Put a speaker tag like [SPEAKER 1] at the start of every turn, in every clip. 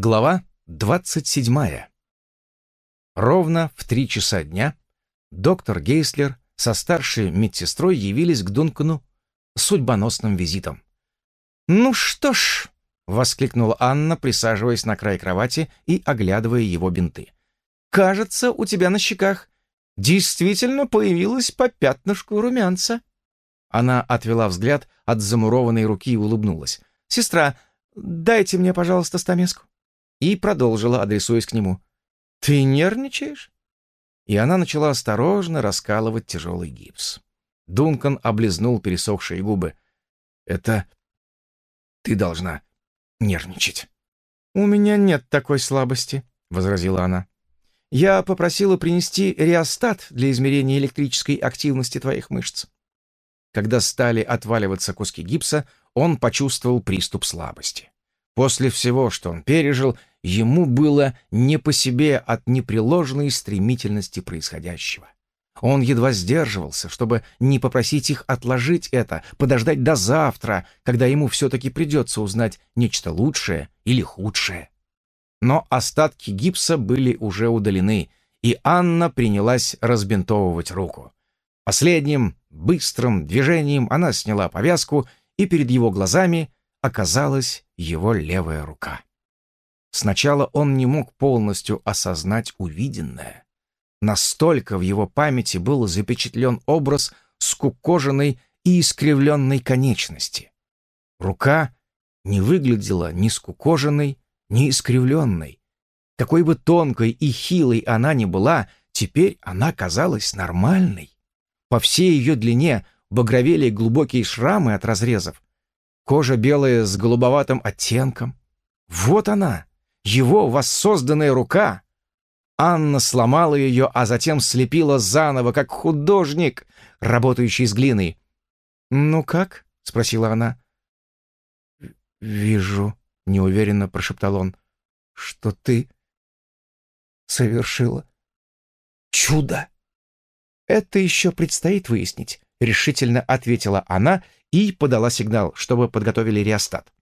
[SPEAKER 1] Глава 27. Ровно в три часа дня доктор Гейслер со старшей медсестрой явились к Дункану судьбоносным визитом. «Ну что ж», — воскликнула Анна, присаживаясь на край кровати и оглядывая его бинты. «Кажется, у тебя на щеках действительно появилось по пятнышку румянца». Она отвела взгляд от замурованной руки и улыбнулась. «Сестра, дайте мне, пожалуйста, стамеску» и продолжила, адресуясь к нему. «Ты нервничаешь?» И она начала осторожно раскалывать тяжелый гипс. Дункан облизнул пересохшие губы. «Это ты должна нервничать». «У меня нет такой слабости», — возразила она. «Я попросила принести реостат для измерения электрической активности твоих мышц». Когда стали отваливаться куски гипса, он почувствовал приступ слабости. После всего, что он пережил, ему было не по себе от непреложной стремительности происходящего. Он едва сдерживался, чтобы не попросить их отложить это, подождать до завтра, когда ему все-таки придется узнать нечто лучшее или худшее. Но остатки гипса были уже удалены, и Анна принялась разбинтовывать руку. Последним быстрым движением она сняла повязку, и перед его глазами оказалась его левая рука. Сначала он не мог полностью осознать увиденное. Настолько в его памяти был запечатлен образ скукоженной и искривленной конечности. Рука не выглядела ни скукоженной, ни искривленной. Какой бы тонкой и хилой она ни была, теперь она казалась нормальной. По всей ее длине багровели глубокие шрамы от разрезов, Кожа белая с голубоватым оттенком. Вот она, его воссозданная рука. Анна сломала ее, а затем слепила заново, как художник, работающий с глиной. «Ну как?» — спросила она. «Вижу», — неуверенно прошептал он, — «что ты совершила чудо». «Это еще предстоит выяснить», — решительно ответила она и подала сигнал, чтобы подготовили реостат.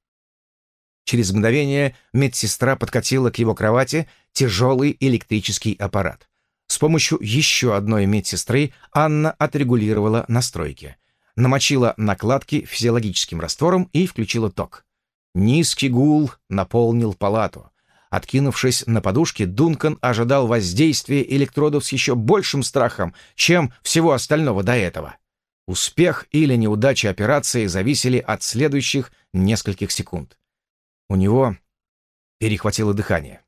[SPEAKER 1] Через мгновение медсестра подкатила к его кровати тяжелый электрический аппарат. С помощью еще одной медсестры Анна отрегулировала настройки. Намочила накладки физиологическим раствором и включила ток. Низкий гул наполнил палату. Откинувшись на подушке, Дункан ожидал воздействия электродов с еще большим страхом, чем всего остального до этого. Успех или неудача операции зависели от следующих нескольких секунд. У него перехватило дыхание,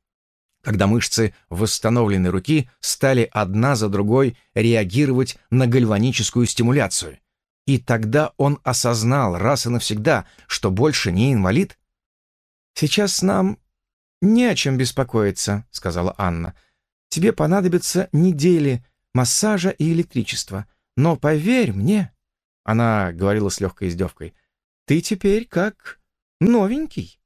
[SPEAKER 1] когда мышцы восстановленной руки стали одна за другой реагировать на гальваническую стимуляцию. И тогда он осознал раз и навсегда, что больше не инвалид. «Сейчас нам не о чем беспокоиться», — сказала Анна. «Тебе понадобятся недели массажа и электричества. Но поверь мне, — она говорила с легкой издевкой, — ты теперь как новенький.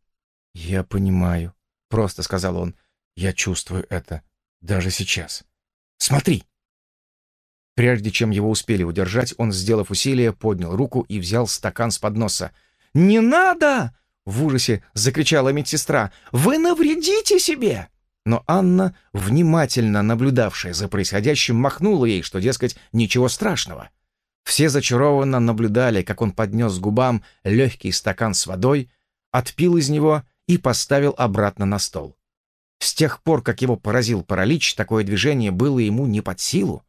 [SPEAKER 1] Я понимаю, — просто сказал он. Я чувствую это даже сейчас. Смотри! Прежде чем его успели удержать, он, сделав усилие, поднял руку и взял стакан с подноса. «Не надо!» — в ужасе закричала медсестра. «Вы навредите себе!» Но Анна, внимательно наблюдавшая за происходящим, махнула ей, что, дескать, ничего страшного. Все зачарованно наблюдали, как он поднес к губам легкий стакан с водой, отпил из него и поставил обратно на стол. С тех пор, как его поразил паралич, такое движение было ему не под силу.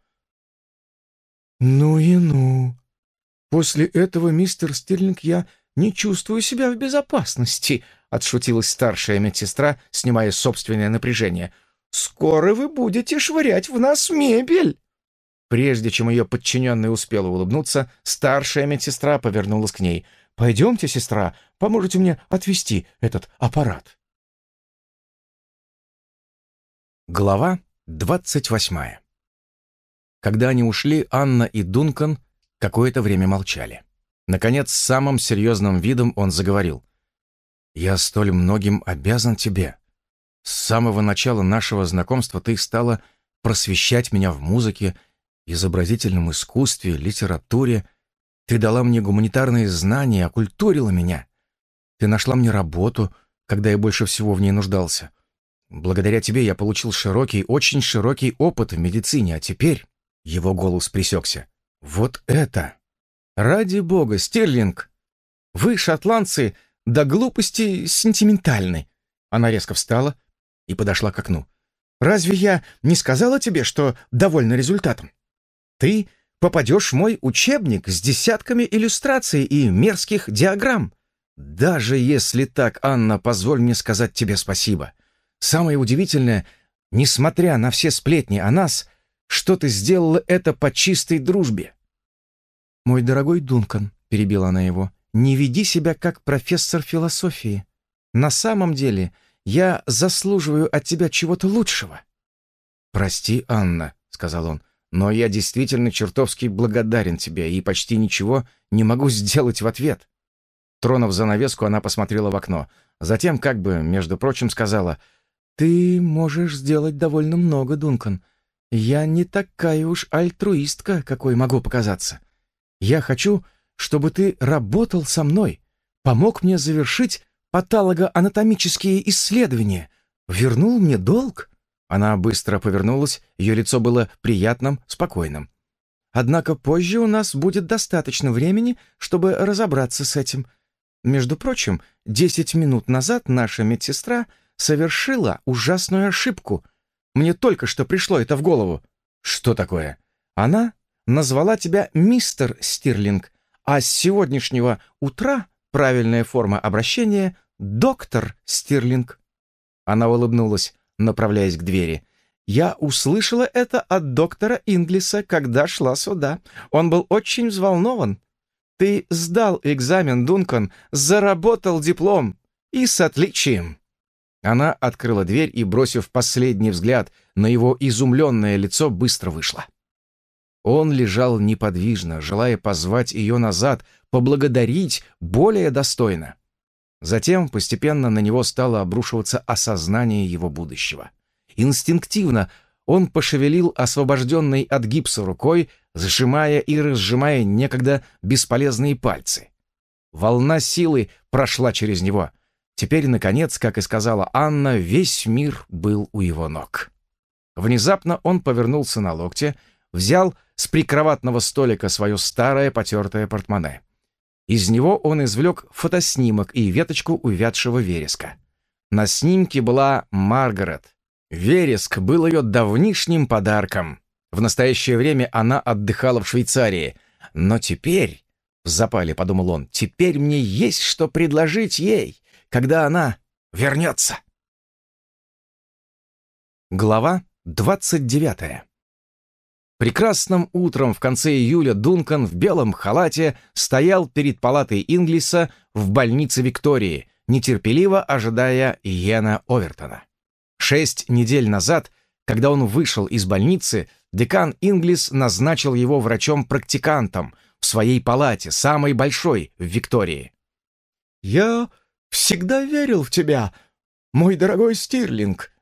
[SPEAKER 1] «Ну и ну! После этого, мистер Стирлинг, я не чувствую себя в безопасности», отшутилась старшая медсестра, снимая собственное напряжение. «Скоро вы будете швырять в нас мебель!» Прежде чем ее подчиненная успела улыбнуться, старшая медсестра повернулась к ней. «Пойдемте, сестра, поможете мне отвести этот аппарат». Глава двадцать восьмая Когда они ушли, Анна и Дункан какое-то время молчали. Наконец, самым серьезным видом он заговорил. Я столь многим обязан тебе. С самого начала нашего знакомства ты стала просвещать меня в музыке, изобразительном искусстве, литературе. Ты дала мне гуманитарные знания, окультурила меня. Ты нашла мне работу, когда я больше всего в ней нуждался. Благодаря тебе я получил широкий, очень широкий опыт в медицине, а теперь...» Его голос пресекся. «Вот это! Ради бога, Стерлинг! Вы, шотландцы, до глупости сентиментальны!» Она резко встала и подошла к окну. «Разве я не сказала тебе, что довольна результатом? Ты попадешь в мой учебник с десятками иллюстраций и мерзких диаграмм. Даже если так, Анна, позволь мне сказать тебе спасибо. Самое удивительное, несмотря на все сплетни о нас, что ты сделала это по чистой дружбе. «Мой дорогой Дункан», — перебила она его, — «не веди себя как профессор философии. На самом деле я заслуживаю от тебя чего-то лучшего». «Прости, Анна», — сказал он, — «но я действительно чертовски благодарен тебе и почти ничего не могу сделать в ответ». Тронув занавеску, она посмотрела в окно. Затем, как бы, между прочим, сказала — «Ты можешь сделать довольно много, Дункан. Я не такая уж альтруистка, какой могу показаться. Я хочу, чтобы ты работал со мной, помог мне завершить патологоанатомические исследования, вернул мне долг». Она быстро повернулась, ее лицо было приятным, спокойным. «Однако позже у нас будет достаточно времени, чтобы разобраться с этим. Между прочим, десять минут назад наша медсестра — совершила ужасную ошибку. Мне только что пришло это в голову. Что такое? Она назвала тебя мистер Стирлинг, а с сегодняшнего утра правильная форма обращения — доктор Стирлинг. Она улыбнулась, направляясь к двери. Я услышала это от доктора Инглиса, когда шла сюда. Он был очень взволнован. Ты сдал экзамен, Дункан, заработал диплом. И с отличием. Она открыла дверь и, бросив последний взгляд на его изумленное лицо, быстро вышла. Он лежал неподвижно, желая позвать ее назад, поблагодарить более достойно. Затем постепенно на него стало обрушиваться осознание его будущего. Инстинктивно он пошевелил освобожденной от гипса рукой, сжимая и разжимая некогда бесполезные пальцы. Волна силы прошла через него — Теперь, наконец, как и сказала Анна, весь мир был у его ног. Внезапно он повернулся на локте, взял с прикроватного столика свое старое потертое портмоне. Из него он извлек фотоснимок и веточку увядшего вереска. На снимке была Маргарет. Вереск был ее давнишним подарком. В настоящее время она отдыхала в Швейцарии. Но теперь, в запале подумал он, теперь мне есть что предложить ей когда она вернется. Глава 29. Прекрасным утром в конце июля Дункан в белом халате стоял перед палатой Инглиса в больнице Виктории, нетерпеливо ожидая Йена Овертона. Шесть недель назад, когда он вышел из больницы, декан Инглис назначил его врачом-практикантом в своей палате, самой большой в Виктории. «Я всегда верил в тебя, мой дорогой Стирлинг».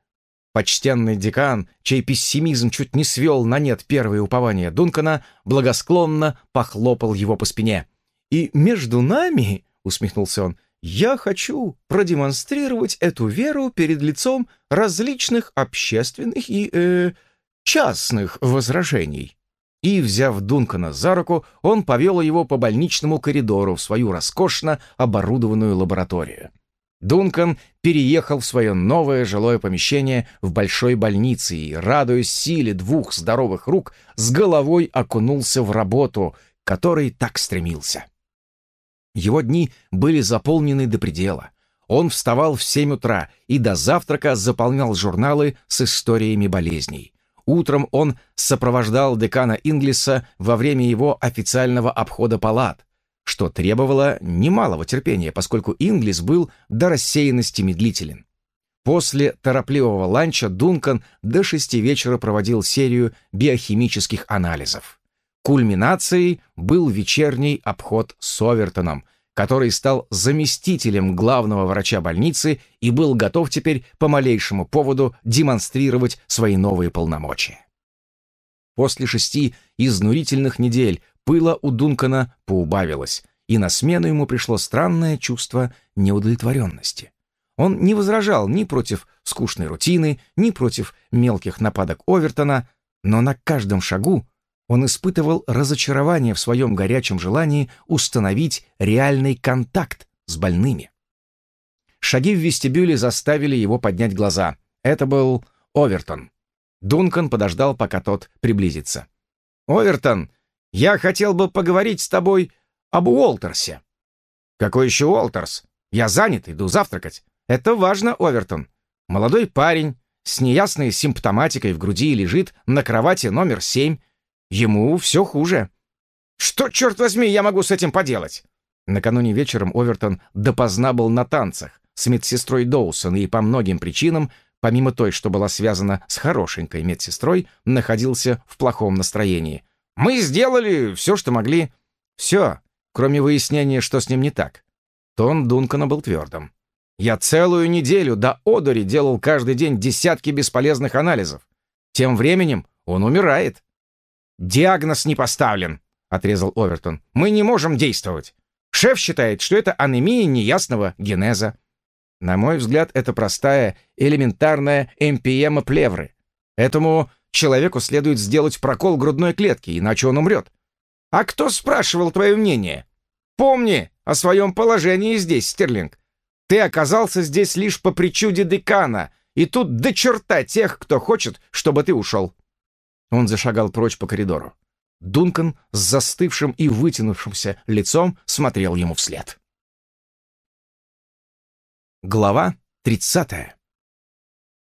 [SPEAKER 1] Почтенный декан, чей пессимизм чуть не свел на нет первые упования Дункана, благосклонно похлопал его по спине. «И между нами, — усмехнулся он, — я хочу продемонстрировать эту веру перед лицом различных общественных и э, частных возражений». И, взяв Дункана за руку, он повел его по больничному коридору в свою роскошно оборудованную лабораторию. Дункан переехал в свое новое жилое помещение в большой больнице и, радуясь силе двух здоровых рук, с головой окунулся в работу, которой так стремился. Его дни были заполнены до предела. Он вставал в семь утра и до завтрака заполнял журналы с историями болезней. Утром он сопровождал декана Инглиса во время его официального обхода палат, что требовало немалого терпения, поскольку Инглис был до рассеянности медлителен. После торопливого ланча Дункан до шести вечера проводил серию биохимических анализов. Кульминацией был вечерний обход с Овертоном, который стал заместителем главного врача больницы и был готов теперь по малейшему поводу демонстрировать свои новые полномочия. После шести изнурительных недель пыла у Дункана поубавилось, и на смену ему пришло странное чувство неудовлетворенности. Он не возражал ни против скучной рутины, ни против мелких нападок Овертона, но на каждом шагу он испытывал разочарование в своем горячем желании установить реальный контакт с больными. Шаги в вестибюле заставили его поднять глаза. Это был Овертон. Дункан подождал, пока тот приблизится. «Овертон, я хотел бы поговорить с тобой об Уолтерсе». «Какой еще Уолтерс? Я занят, иду завтракать». «Это важно, Овертон. Молодой парень с неясной симптоматикой в груди лежит на кровати номер семь. Ему все хуже». «Что, черт возьми, я могу с этим поделать?» Накануне вечером Овертон допоздна был на танцах с медсестрой Доусон и по многим причинам помимо той, что была связана с хорошенькой медсестрой, находился в плохом настроении. «Мы сделали все, что могли». «Все, кроме выяснения, что с ним не так». Тон Дункана был твердым. «Я целую неделю до одури делал каждый день десятки бесполезных анализов. Тем временем он умирает». «Диагноз не поставлен», — отрезал Овертон. «Мы не можем действовать. Шеф считает, что это анемия неясного генеза. На мой взгляд, это простая, элементарная эмпиема плевры. Этому человеку следует сделать прокол грудной клетки, иначе он умрет. А кто спрашивал твое мнение? Помни о своем положении здесь, Стерлинг. Ты оказался здесь лишь по причуде декана, и тут до черта тех, кто хочет, чтобы ты ушел. Он зашагал прочь по коридору. Дункан с застывшим и вытянувшимся лицом смотрел ему вслед. Глава 30.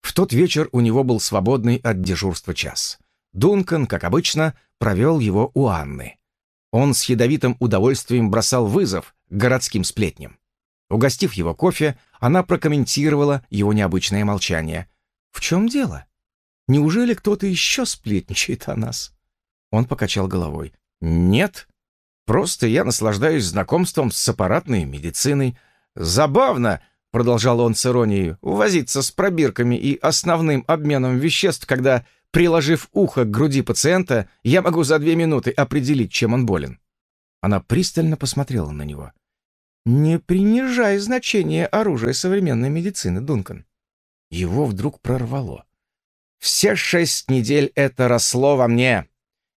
[SPEAKER 1] В тот вечер у него был свободный от дежурства час. Дункан, как обычно, провел его у Анны. Он с ядовитым удовольствием бросал вызов городским сплетням. Угостив его кофе, она прокомментировала его необычное молчание. «В чем дело? Неужели кто-то еще сплетничает о нас?» Он покачал головой. «Нет, просто я наслаждаюсь знакомством с аппаратной медициной. Забавно, продолжал он с иронией, возиться с пробирками и основным обменом веществ, когда, приложив ухо к груди пациента, я могу за две минуты определить, чем он болен. Она пристально посмотрела на него. «Не принижай значение оружия современной медицины, Дункан». Его вдруг прорвало. «Все шесть недель это росло во мне.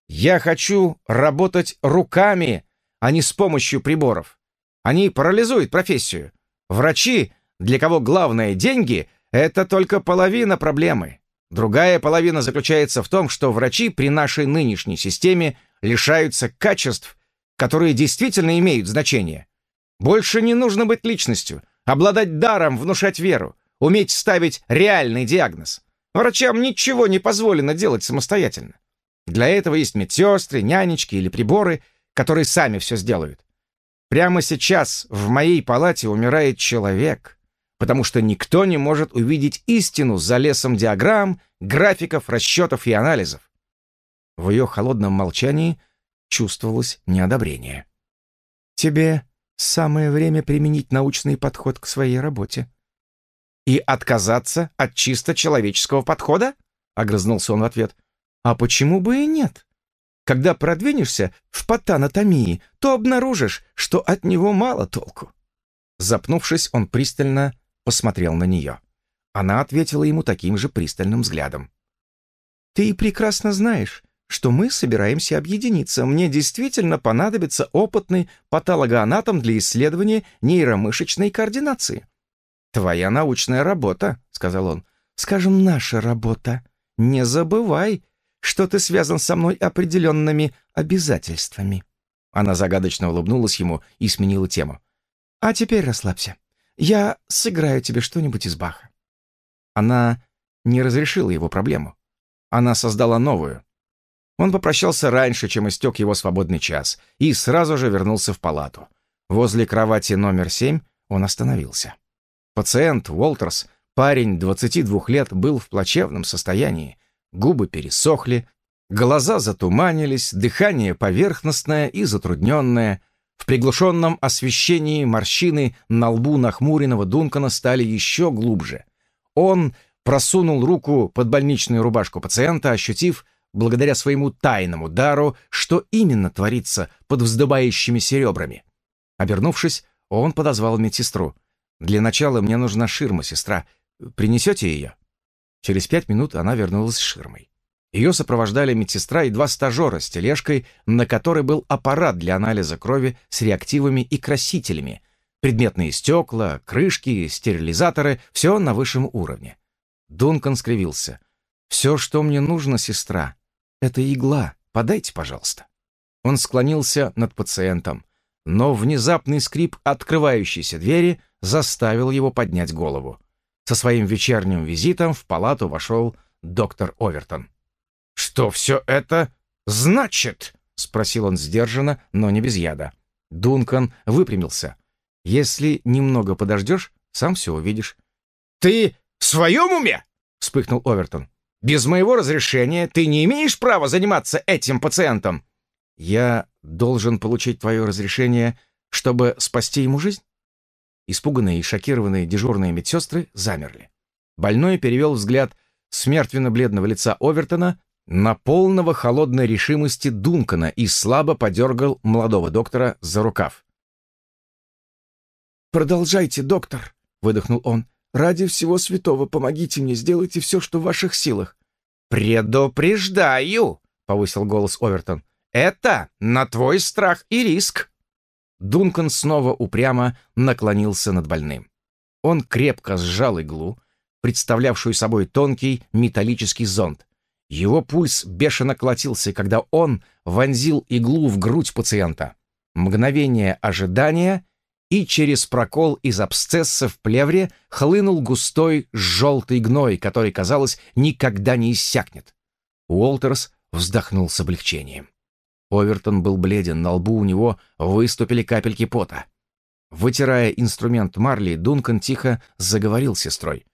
[SPEAKER 1] Я хочу работать руками, а не с помощью приборов. Они парализуют профессию. Врачи для кого главное деньги, это только половина проблемы. Другая половина заключается в том, что врачи при нашей нынешней системе лишаются качеств, которые действительно имеют значение. Больше не нужно быть личностью, обладать даром, внушать веру, уметь ставить реальный диагноз. Врачам ничего не позволено делать самостоятельно. Для этого есть медсестры, нянечки или приборы, которые сами все сделают. Прямо сейчас в моей палате умирает человек, потому что никто не может увидеть истину за лесом диаграмм, графиков, расчетов и анализов. В ее холодном молчании чувствовалось неодобрение. «Тебе самое время применить научный подход к своей работе». «И отказаться от чисто человеческого подхода?» — огрызнулся он в ответ. «А почему бы и нет? Когда продвинешься в патанатомии, то обнаружишь, что от него мало толку». Запнувшись, он пристально посмотрел на нее. Она ответила ему таким же пристальным взглядом. «Ты прекрасно знаешь, что мы собираемся объединиться. Мне действительно понадобится опытный патологоанатом для исследования нейромышечной координации». «Твоя научная работа», — сказал он. «Скажем, наша работа. Не забывай, что ты связан со мной определенными обязательствами». Она загадочно улыбнулась ему и сменила тему. «А теперь расслабься. Я сыграю тебе что-нибудь из Баха». Она не разрешила его проблему. Она создала новую. Он попрощался раньше, чем истек его свободный час, и сразу же вернулся в палату. Возле кровати номер семь он остановился. Пациент Уолтерс, парень 22 лет, был в плачевном состоянии. Губы пересохли, глаза затуманились, дыхание поверхностное и затрудненное, в приглушенном освещении морщины на лбу нахмуренного Дункана стали еще глубже. Он просунул руку под больничную рубашку пациента, ощутив, благодаря своему тайному дару, что именно творится под вздыбающимися ребрами. Обернувшись, он подозвал медсестру. Для начала мне нужна ширма, сестра. Принесете ее?» Через пять минут она вернулась с ширмой. Ее сопровождали медсестра и два стажера с тележкой, на которой был аппарат для анализа крови с реактивами и красителями, предметные стекла, крышки, стерилизаторы — все на высшем уровне. Дункан скривился. «Все, что мне нужно, сестра, это игла. Подайте, пожалуйста». Он склонился над пациентом, но внезапный скрип открывающейся двери заставил его поднять голову. Со своим вечерним визитом в палату вошел доктор Овертон. «Что все это значит?» — спросил он сдержанно, но не без яда. Дункан выпрямился. «Если немного подождешь, сам все увидишь».
[SPEAKER 2] «Ты в своем уме?» — вспыхнул Овертон. «Без моего разрешения ты не имеешь права заниматься этим пациентом».
[SPEAKER 1] «Я должен получить твое разрешение, чтобы спасти ему жизнь?» Испуганные и шокированные дежурные медсестры замерли. Больной перевел взгляд с мертвенно-бледного лица Овертона на полного холодной решимости Дункана и слабо подергал молодого доктора за рукав.
[SPEAKER 3] «Продолжайте, доктор», — выдохнул он. «Ради всего святого помогите мне, сделайте все, что в ваших силах».
[SPEAKER 2] «Предупреждаю», — повысил голос Овертон. «Это на твой страх и риск».
[SPEAKER 1] Дункан снова упрямо наклонился над больным. Он крепко сжал иглу, представлявшую собой тонкий металлический зонд, его пульс бешено колотился, когда он вонзил иглу в грудь пациента. Мгновение ожидания, и через прокол из абсцесса в плевре хлынул густой желтый гной, который, казалось, никогда не иссякнет. Уолтерс вздохнул с облегчением. Овертон был бледен, на лбу у него выступили капельки пота. Вытирая инструмент Марли, Дункан тихо заговорил с сестрой.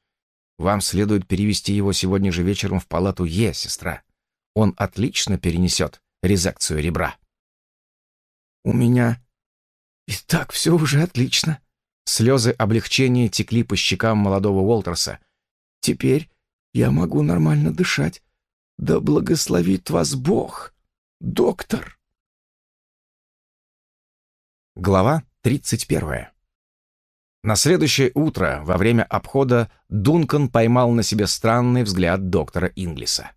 [SPEAKER 1] Вам следует перевести его сегодня же вечером в палату Е, сестра. Он отлично перенесет резекцию ребра.
[SPEAKER 3] У меня и так все уже отлично.
[SPEAKER 1] Слезы облегчения текли по щекам молодого Уолтерса.
[SPEAKER 3] Теперь я могу нормально дышать. Да благословит вас Бог, доктор.
[SPEAKER 1] Глава тридцать первая. На следующее утро, во время обхода, Дункан поймал на себе странный взгляд доктора Инглиса.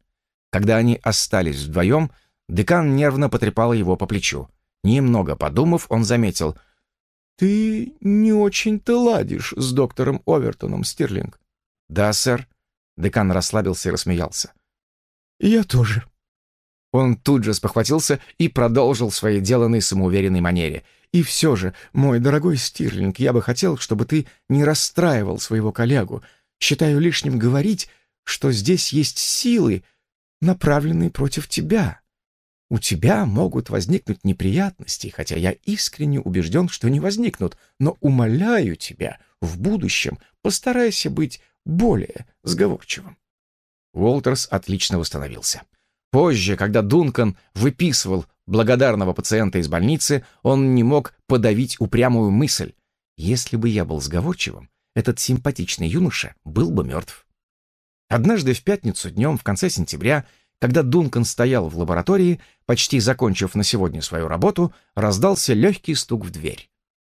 [SPEAKER 1] Когда они остались вдвоем, декан нервно потрепал его по плечу. Немного подумав, он заметил.
[SPEAKER 3] «Ты не очень-то ладишь с доктором Овертоном, Стирлинг».
[SPEAKER 1] «Да, сэр». Декан расслабился и рассмеялся.
[SPEAKER 3] «Я тоже».
[SPEAKER 1] Он тут же спохватился и продолжил в своей самоуверенной манере — и все же, мой дорогой Стирлинг, я бы хотел, чтобы ты не расстраивал своего коллегу. Считаю лишним говорить, что здесь есть силы, направленные против тебя. У тебя могут возникнуть неприятности, хотя я искренне убежден, что не возникнут, но умоляю тебя, в будущем постарайся быть более сговорчивым. Уолтерс отлично восстановился. Позже, когда Дункан выписывал благодарного пациента из больницы, он не мог подавить упрямую мысль. Если бы я был сговорчивым, этот симпатичный юноша был бы мертв. Однажды в пятницу днем в конце сентября, когда Дункан стоял в лаборатории, почти закончив на сегодня свою работу, раздался легкий стук в дверь.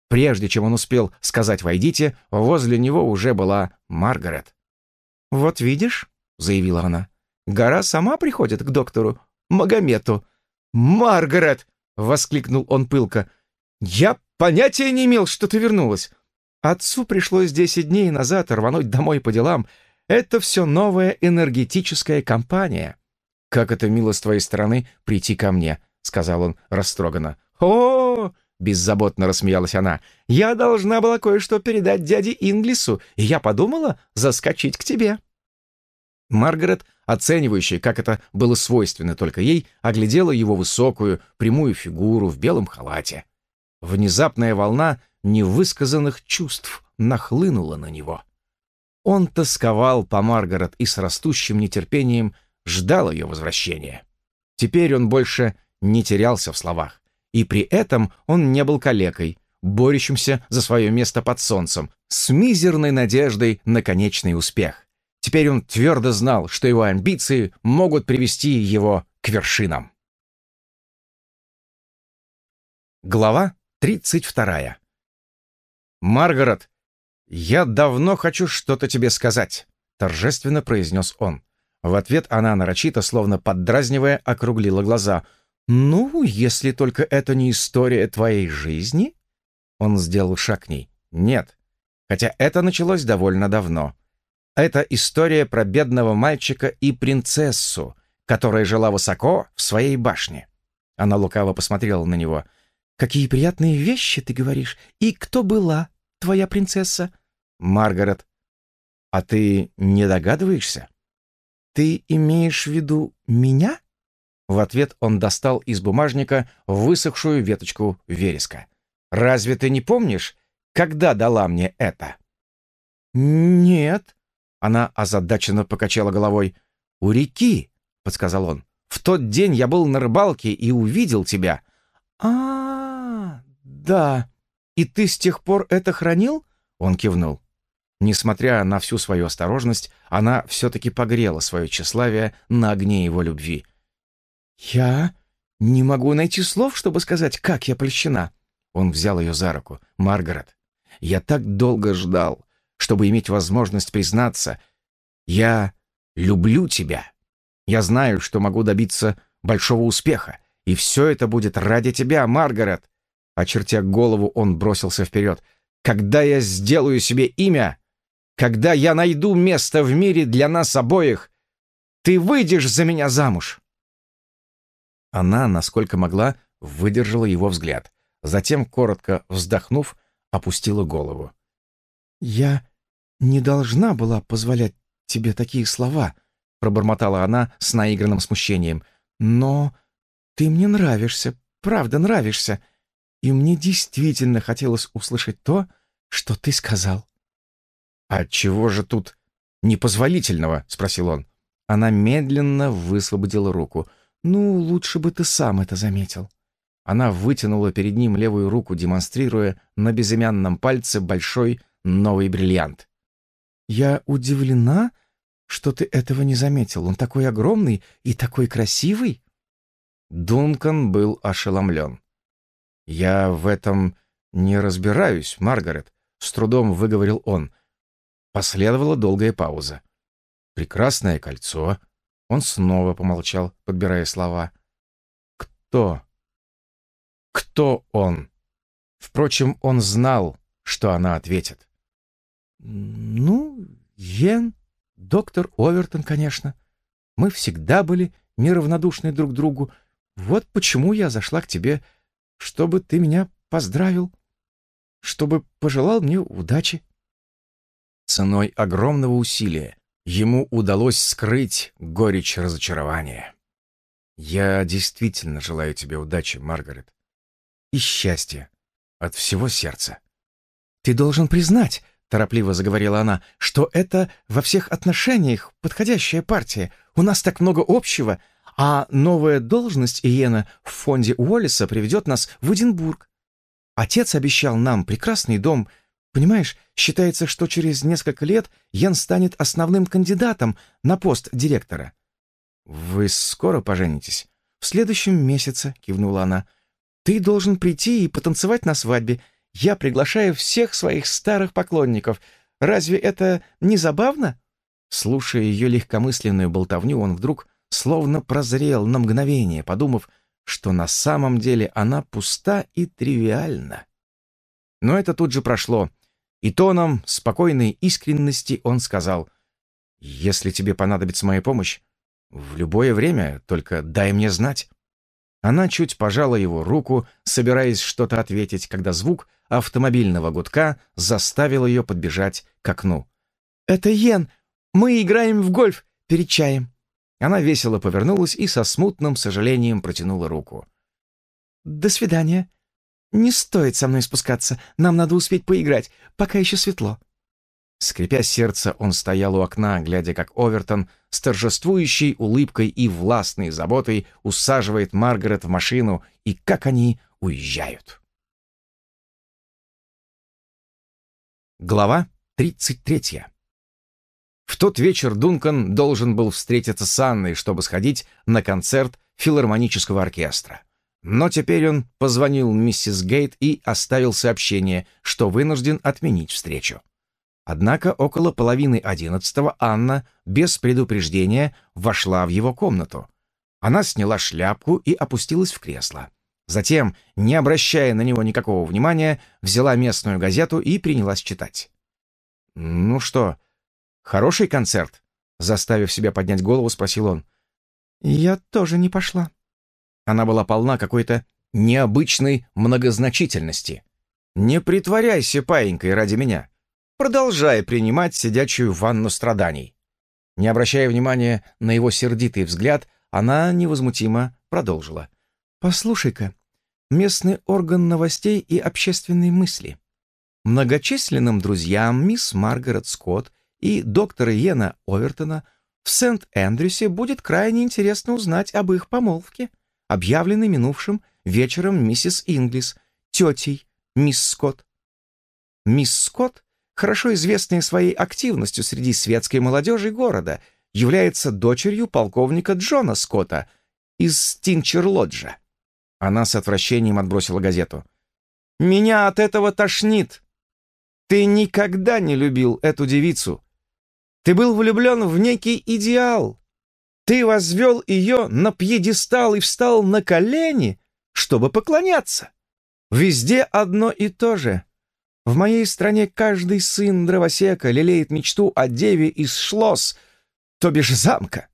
[SPEAKER 1] Прежде чем он успел сказать «войдите», возле него уже была Маргарет.
[SPEAKER 3] «Вот видишь», — заявила она, — «гора сама приходит к доктору Магомету.
[SPEAKER 2] «Маргарет!» — воскликнул он пылко. «Я понятия не имел, что ты вернулась. Отцу пришлось десять дней назад рвануть домой по делам. Это все новая энергетическая компания».
[SPEAKER 1] «Как это мило с твоей стороны прийти ко мне», — сказал он растроганно.
[SPEAKER 2] «О, беззаботно рассмеялась она. «Я должна была кое-что передать дяде Инглису, и я подумала заскочить к тебе».
[SPEAKER 1] Маргарет, оценивающая, как это было свойственно только ей, оглядела его высокую, прямую фигуру в белом халате. Внезапная волна невысказанных чувств нахлынула на него. Он тосковал по Маргарет и с растущим нетерпением ждал ее возвращения. Теперь он больше не терялся в словах, и при этом он не был калекой, борющимся за свое место под солнцем, с мизерной надеждой на конечный успех. Теперь он твердо знал, что его амбиции могут привести его к вершинам. Глава 32. «Маргарет, «Я давно хочу что-то тебе сказать», — торжественно произнес он. В ответ она нарочито, словно поддразнивая, округлила глаза. «Ну, если только это не история твоей жизни?» Он сделал шаг к ней. «Нет, хотя это началось довольно давно. Это история про бедного мальчика и принцессу, которая жила высоко в своей башне». Она лукаво посмотрела на него. «Какие приятные вещи ты говоришь! И кто была твоя принцесса?» «Маргарет». «А ты не догадываешься?» «Ты имеешь в виду меня?» В ответ он достал из бумажника высохшую веточку вереска. «Разве ты не помнишь, когда дала мне это?» «Нет», — она озадаченно покачала головой. «У реки», — подсказал он. «В тот день я был на рыбалке и увидел тебя». А, -а, а да. И ты с тех пор это хранил?» Он кивнул. Несмотря на всю свою осторожность, она все-таки погрела свое тщеславие на огне его любви. «Я не могу найти слов, чтобы сказать, как я польщена». Он взял ее за руку. «Маргарет, я так долго ждал, чтобы иметь возможность признаться. Я люблю тебя. Я знаю, что могу добиться большого успеха, и все это будет ради тебя, Маргарет». Очертя голову, он бросился вперед. «Когда я сделаю себе имя, когда я найду место в мире для нас обоих, ты выйдешь за меня замуж!» Она, насколько могла, выдержала его взгляд. Затем, коротко вздохнув, опустила голову. «Я не должна была позволять тебе такие слова», — пробормотала она с наигранным смущением. «Но ты мне нравишься, правда нравишься, и мне действительно хотелось услышать то, что ты сказал». «А чего же тут непозволительного?» — спросил он. Она медленно высвободила руку. «Ну, лучше бы ты сам это заметил». Она вытянула перед ним левую руку, демонстрируя на безымянном пальце большой новый бриллиант. «Я удивлена, что ты этого не заметил. Он такой огромный и такой красивый». Дункан был ошеломлен. «Я в этом не разбираюсь, Маргарет», — с трудом выговорил он. Последовала долгая пауза. «Прекрасное кольцо». Он снова помолчал, подбирая слова. «Кто? Кто он?» Впрочем, он знал, что она ответит. «Ну, Йен, доктор Овертон, конечно. Мы всегда были неравнодушны друг к другу. Вот почему я зашла к тебе, чтобы ты меня поздравил, чтобы пожелал мне удачи». Ценой огромного усилия ему удалось скрыть горечь разочарования. «Я действительно желаю тебе удачи, Маргарет, и счастья от всего сердца». «Ты должен признать», — торопливо заговорила она, «что это во всех отношениях подходящая партия. У нас так много общего, а новая должность Иена в фонде Уоллиса приведет нас в Эдинбург. Отец обещал нам прекрасный дом — Понимаешь, считается, что через несколько лет Ян станет основным кандидатом на пост директора. «Вы скоро поженитесь?» «В следующем месяце», — кивнула она. «Ты должен прийти и потанцевать на свадьбе. Я приглашаю всех своих старых поклонников. Разве это не забавно?» Слушая ее легкомысленную болтовню, он вдруг словно прозрел на мгновение, подумав, что на самом деле она пуста и тривиальна. Но это тут же прошло, и тоном спокойной искренности он сказал, «Если тебе понадобится моя помощь, в любое время только дай мне знать». Она чуть пожала его руку, собираясь что-то ответить, когда звук автомобильного гудка заставил ее подбежать к окну. «Это Йен! Мы играем в гольф перед чаем!» Она весело повернулась и со смутным сожалением протянула руку. «До свидания. «Не стоит со мной спускаться. Нам надо успеть поиграть, пока еще светло». Скрипя сердце, он стоял у окна, глядя, как Овертон с торжествующей улыбкой и властной заботой усаживает Маргарет в машину и как они уезжают. Глава 33 В тот вечер Дункан должен был встретиться с Анной, чтобы сходить на концерт филармонического оркестра. Но теперь он позвонил миссис Гейт и оставил сообщение, что вынужден отменить встречу. Однако около половины одиннадцатого Анна без предупреждения вошла в его комнату. Она сняла шляпку и опустилась в кресло. Затем, не обращая на него никакого внимания, взяла местную газету и принялась читать. «Ну что, хороший концерт?» Заставив себя поднять голову, спросил он.
[SPEAKER 2] «Я тоже не пошла».
[SPEAKER 1] Она была полна какой-то необычной многозначительности. «Не притворяйся паинькой ради меня продолжая принимать сидячую ванну страданий. Не обращая внимания на его сердитый взгляд, она невозмутимо продолжила.
[SPEAKER 2] «Послушай-ка, местный орган новостей и общественной мысли. Многочисленным друзьям мисс Маргарет Скотт и доктора Йена Овертона в Сент-Эндрюсе будет крайне интересно узнать об их помолвке, объявленной минувшим вечером миссис Инглис, тетей мисс Скотт. Мисс Скотт хорошо известная своей активностью среди светской молодежи города, является дочерью полковника Джона Скотта из Тинчер-Лоджа. Она с отвращением отбросила газету. «Меня от этого тошнит. Ты никогда не любил эту девицу. Ты был влюблен в некий идеал. Ты возвел ее на пьедестал и встал на колени, чтобы поклоняться. Везде одно и то же. В моей стране каждый сын дровосека лелеет мечту о деве из шлосс, то бишь замка.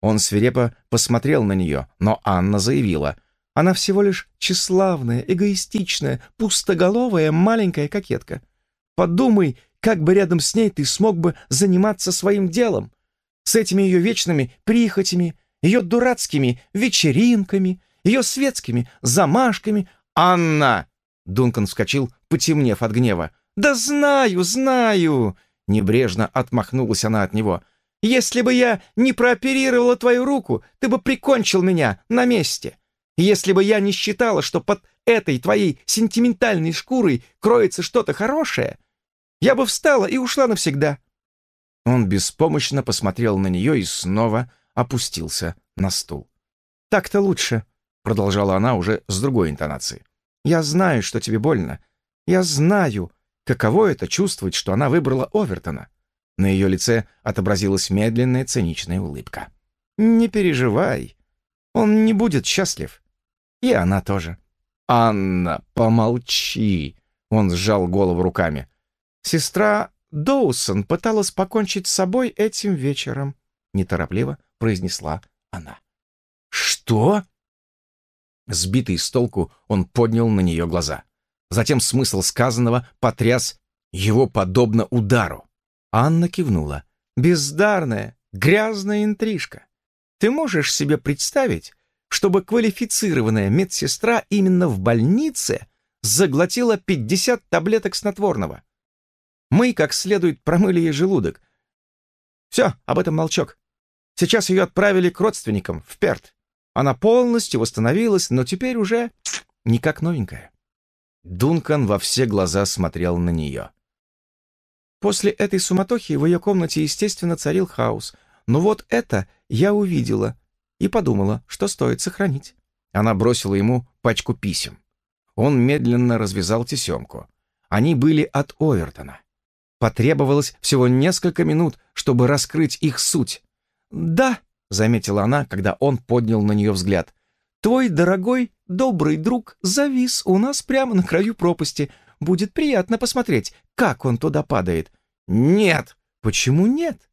[SPEAKER 2] Он свирепо посмотрел на нее, но Анна заявила. Она всего лишь тщеславная, эгоистичная, пустоголовая маленькая кокетка. Подумай, как бы рядом с ней ты смог бы заниматься своим делом. С этими ее вечными прихотями, ее дурацкими вечеринками, ее светскими замашками. «Анна!» Дункан вскочил, потемнев от гнева. «Да знаю, знаю!» Небрежно отмахнулась она от него. «Если бы я не прооперировала твою руку, ты бы прикончил меня на месте. Если бы я не считала, что под этой твоей сентиментальной шкурой кроется что-то хорошее, я бы встала и ушла навсегда». Он беспомощно посмотрел на нее и снова опустился на стул. «Так-то лучше», — продолжала она уже с другой интонацией. Я знаю, что тебе больно. Я знаю, каково это чувствовать, что она выбрала Овертона». На ее лице отобразилась медленная циничная улыбка. «Не переживай. Он не будет счастлив. И она тоже». «Анна, помолчи!» Он сжал голову руками. «Сестра Доусон пыталась покончить с собой этим вечером», неторопливо произнесла она. «Что?» Сбитый с толку, он поднял на нее глаза. Затем смысл сказанного потряс его подобно удару. Анна кивнула. «Бездарная, грязная интрижка. Ты можешь себе представить, чтобы квалифицированная медсестра именно в больнице заглотила 50 таблеток снотворного? Мы как следует промыли ей желудок. Все, об этом молчок. Сейчас ее отправили к родственникам, в Перт. Она полностью восстановилась, но теперь уже не как новенькая. Дункан во все глаза смотрел на нее. После этой суматохи в ее комнате, естественно, царил хаос. Но вот это я увидела и подумала, что стоит сохранить. Она бросила ему пачку писем. Он медленно развязал тесемку. Они были от Овертона. Потребовалось всего несколько минут, чтобы раскрыть их суть. «Да», — заметила она, когда он поднял на нее взгляд. «Твой дорогой, добрый друг завис у нас прямо на краю пропасти. Будет приятно посмотреть, как он туда падает». «Нет!» «Почему нет?»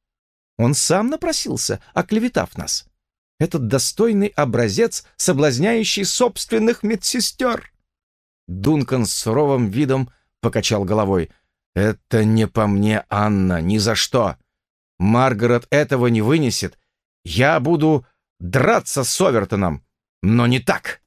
[SPEAKER 2] Он сам напросился, оклеветав нас. Этот достойный образец, соблазняющий собственных медсестер. Дункан с суровым видом покачал головой. «Это не по мне, Анна, ни за что. Маргарет этого не вынесет, я буду драться с Овертоном, но не так.